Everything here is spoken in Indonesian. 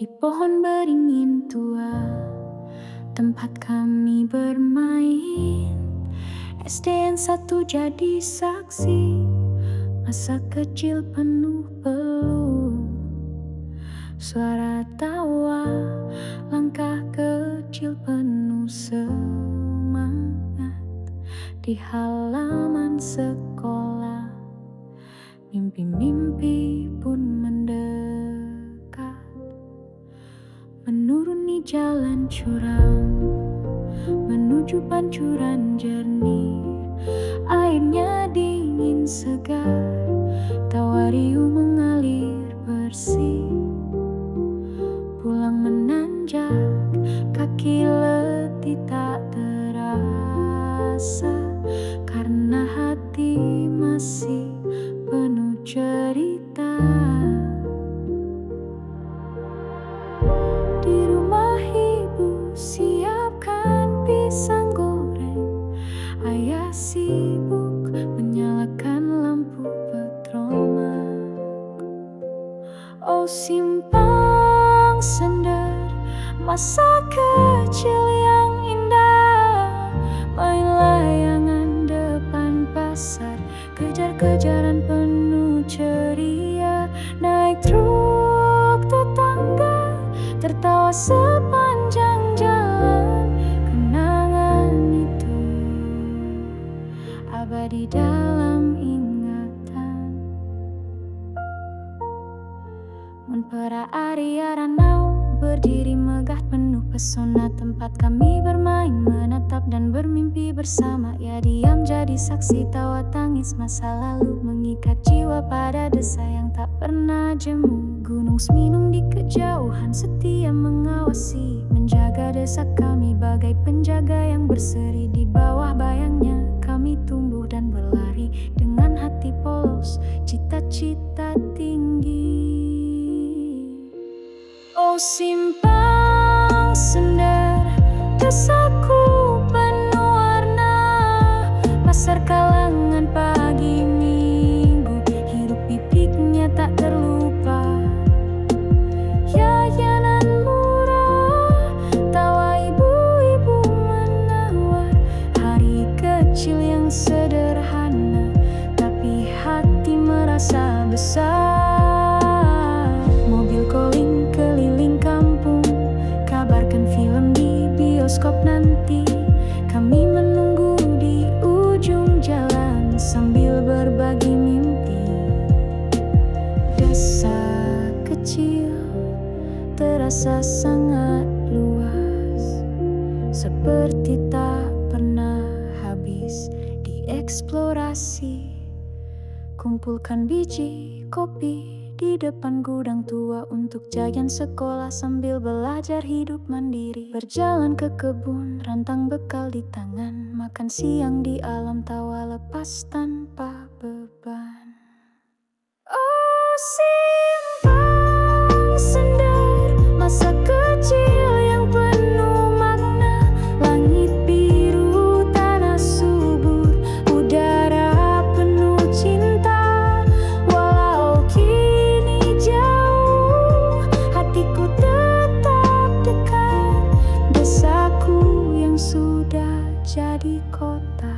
Di pohon beringin tua. Tempat kami bermain. SDN satu jadi saksi. Masa kecil penuh peluh. Suara tawa Langkah kecil penuh semangat. Di halaman sekolah Mimpi-mimpi pun mendekat Menuruni jalan curam Menuju pancuran jernih. Airnya dingin segar Tawariu mengalir bersih. Pulang menanjak simpang sender Masa kecil yang indah. Main layangan depan pasar Kejar-kejaran penuh ceria. Naik truk tetangga Tertawa Mempera area ranau Berdiri megah penuh pesona. Tempat kami bermain Menatap dan bermimpi bersama. Ya diam jadi saksi tawa tangis Masa lalu. Mengikat jiwa pada desa yang tak pernah jemu. Gunung Seminung di kejauhan setia mengawasi. Menjaga desa kami bagai penjaga yang berseri Di bawah bayangnya Oh simpang sender Desaku penuh warna. Pasar kalangan berbagi mimpi. Desa kecil terasa sangat luas Seperti tak pernah habis dieksplorasi. Kumpulkan biji kopi di depan gudang tua Untuk jajan sekolah sambil belajar hidup mandiri. Berjalan ke kebun, rantang bekal di tangan Makan siang di alam tawa lepas tanpa jadi kota.